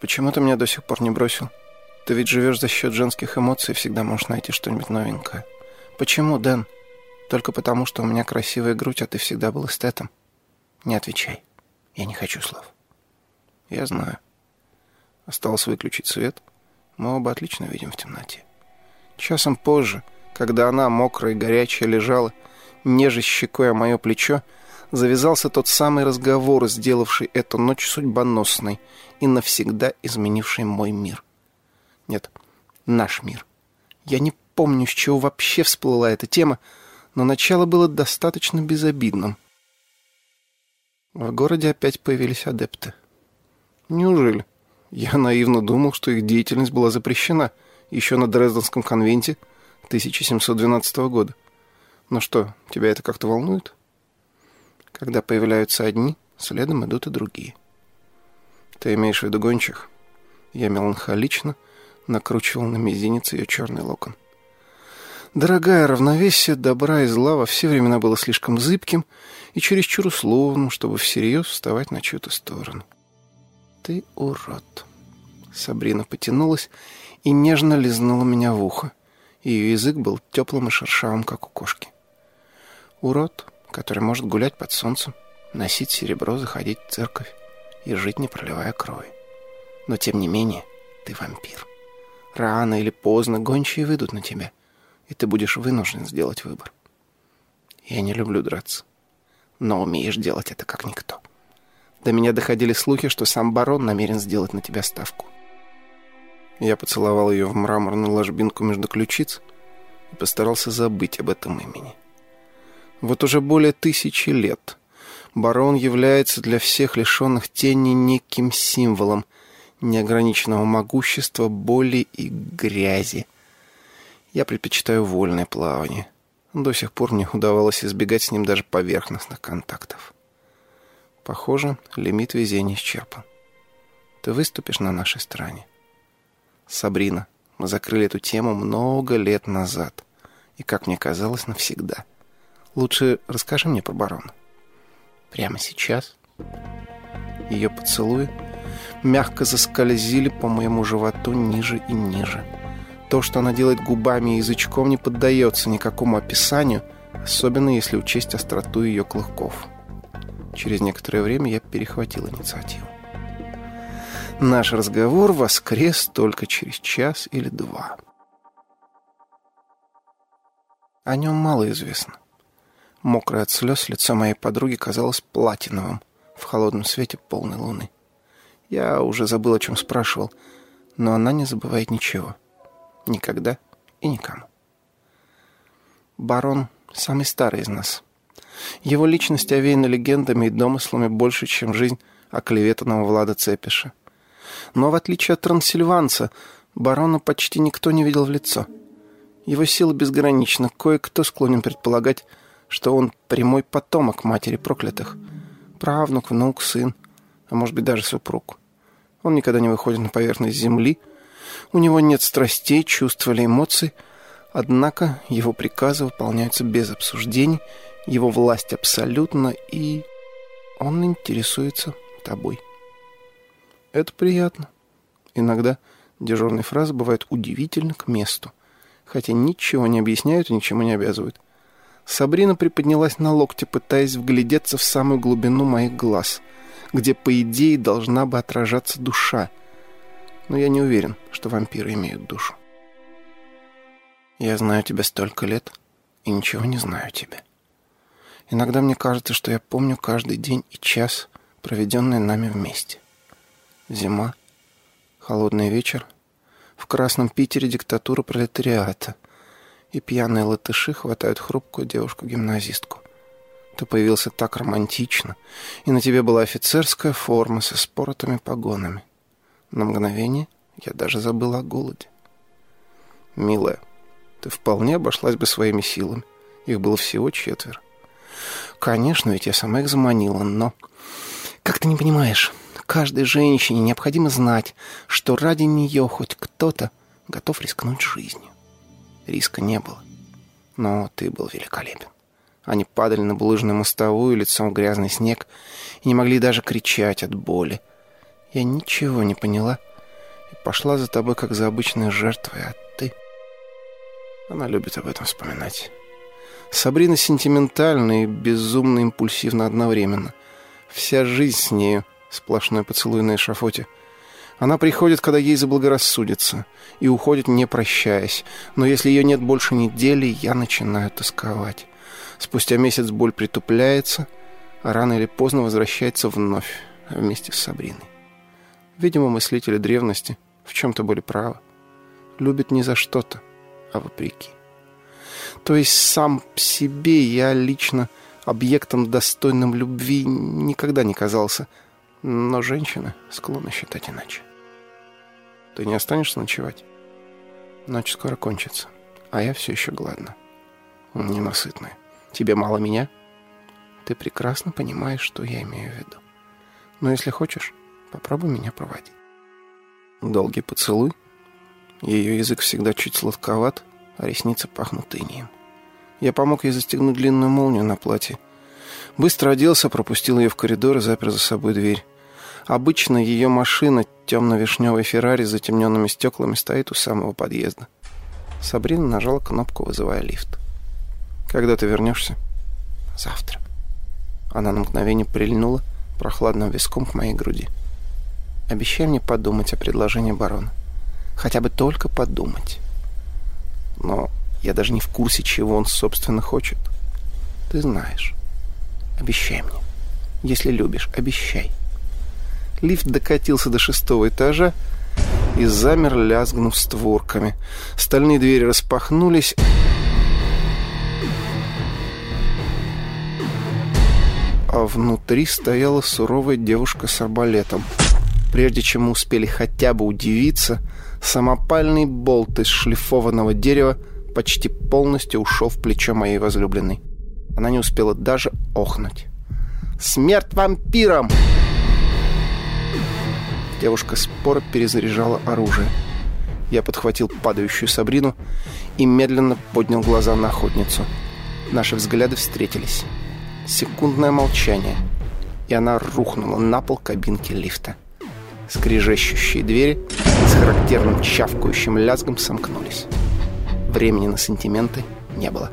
Почему ты меня до сих пор не бросил? Ты ведь живешь за счет женских эмоций всегда можешь найти что-нибудь новенькое. Почему, Дэн? Только потому, что у меня красивая грудь, а ты всегда был эстетом? Не отвечай. Я не хочу слов. Я знаю. Осталось выключить свет. Мы оба отлично видим в темноте. Часом позже, когда она, мокрая и горячая, лежала, нежесть щекой о мое плечо, завязался тот самый разговор, сделавший эту ночь судьбоносной и навсегда изменивший мой мир. Нет, наш мир. Я не помню, с чего вообще всплыла эта тема, но начало было достаточно безобидным. В городе опять появились адепты. Неужели? Я наивно думал, что их деятельность была запрещена еще на Дрезденском конвенте 1712 года. Но что, тебя это как-то волнует? Когда появляются одни, следом идут и другие. Ты имеешь в виду гончих? Я меланхолично накручивал на мизинец ее черный локон. Дорогая, равновесие добра и зла во все времена было слишком зыбким и чересчур условным, чтобы всерьез вставать на чью-то сторону. Ты урод. Сабрина потянулась и нежно лизнула меня в ухо. Ее язык был теплым и шершавым, как у кошки. Урод, который может гулять под солнцем, носить серебро, заходить в церковь и жить, не проливая крови. Но, тем не менее, ты вампир. Рано или поздно гончие выйдут на тебя, и ты будешь вынужден сделать выбор. Я не люблю драться, но умеешь делать это как никто. До меня доходили слухи, что сам барон намерен сделать на тебя ставку. Я поцеловал ее в мраморную ложбинку между ключиц и постарался забыть об этом имени. Вот уже более тысячи лет барон является для всех лишенных тени неким символом неограниченного могущества, боли и грязи. Я предпочитаю вольное плавание. До сих пор мне удавалось избегать с ним даже поверхностных контактов. Похоже, лимит везения исчерпан. Ты выступишь на нашей стороне. Сабрина, мы закрыли эту тему много лет назад. И, как мне казалось, навсегда. Лучше расскажи мне про барона. Прямо сейчас. Ее поцелуи мягко заскользили по моему животу ниже и ниже. То, что она делает губами и язычком, не поддается никакому описанию, особенно если учесть остроту ее клыков. Через некоторое время я перехватил инициативу. Наш разговор воскрес только через час или два. О нем мало известно. Мокрое от слез лицо моей подруги казалось платиновым в холодном свете полной луны. Я уже забыл, о чем спрашивал, но она не забывает ничего. Никогда и никому. Барон — самый старый из нас — его личность овеяна легендами и домыслами больше, чем жизнь оклеветанного Влада Цепиша. Но в отличие от трансильванца, барона почти никто не видел в лицо. Его сила безгранична. Кое-кто склонен предполагать, что он прямой потомок матери проклятых. Правнук, внук, сын, а может быть даже супруг. Он никогда не выходит на поверхность земли. У него нет страстей, чувств или эмоций. Однако его приказы выполняются без обсуждений – его власть абсолютна, и он интересуется тобой. Это приятно. Иногда дежурные фразы бывают удивительно к месту, хотя ничего не объясняют и ничему не обязывают. Сабрина приподнялась на локте, пытаясь вглядеться в самую глубину моих глаз, где, по идее, должна бы отражаться душа. Но я не уверен, что вампиры имеют душу. Я знаю тебя столько лет и ничего не знаю тебя. Иногда мне кажется, что я помню каждый день и час, проведенные нами вместе. Зима, холодный вечер, в Красном Питере диктатура пролетариата, и пьяные латыши хватают хрупкую девушку-гимназистку. Ты появился так романтично, и на тебе была офицерская форма со споротыми погонами. На мгновение я даже забыл о голоде. Милая, ты вполне обошлась бы своими силами. Их было всего четверо. Конечно, ведь я сама их заманила, но... Как ты не понимаешь, каждой женщине необходимо знать, что ради нее хоть кто-то готов рискнуть жизнью. Риска не было, но ты был великолепен. Они падали на булыжную мостовую лицом в грязный снег и не могли даже кричать от боли. Я ничего не поняла, пошла за тобой, как за обычной жертвой, а ты... Она любит об этом вспоминать. Сабрина сентиментальна и безумно импульсивна одновременно. Вся жизнь с нею — сплошной поцелуй на эшафоте. Она приходит, когда ей заблагорассудится, и уходит, не прощаясь. Но если ее нет больше недели, я начинаю тосковать. Спустя месяц боль притупляется, а рано или поздно возвращается вновь вместе с Сабриной. Видимо, мыслители древности в чем-то были правы. Любят не за что-то, а вопреки. То есть сам себе я лично объектом, достойным любви, никогда не казался. Но женщины склонны считать иначе. Ты не останешься ночевать? Ночь скоро кончится, а я все еще голодна. Ненасытная. Тебе мало меня? Ты прекрасно понимаешь, что я имею в виду. Но если хочешь, попробуй меня проводить. Долгий поцелуй. Ее язык всегда чуть сладковат, а ресницы пахнут инием. Я помог ей застегнуть длинную молнию на платье. Быстро оделся, пропустил ее в коридор и запер за собой дверь. Обычно ее машина, темно-вишневый Феррари с затемненными стеклами, стоит у самого подъезда. Сабрина нажала кнопку, вызывая лифт. «Когда ты вернешься?» «Завтра». Она на мгновение прильнула прохладным виском к моей груди. «Обещай мне подумать о предложении барона. Хотя бы только подумать. Но я даже не в курсе, чего он, собственно, хочет. Ты знаешь. Обещай мне. Если любишь, обещай». Лифт докатился до шестого этажа и замер, лязгнув створками. Стальные двери распахнулись... а внутри стояла суровая девушка с арбалетом. Прежде чем мы успели хотя бы удивиться, самопальный болт из шлифованного дерева почти полностью ушел в плечо моей возлюбленной. Она не успела даже охнуть. «Смерть вампирам!» Девушка споро перезаряжала оружие. Я подхватил падающую Сабрину и медленно поднял глаза на охотницу. Наши взгляды встретились. Секундное молчание, и она рухнула на пол кабинки лифта. Скрежещущие двери с характерным чавкающим лязгом сомкнулись. Времени на сантименты не было.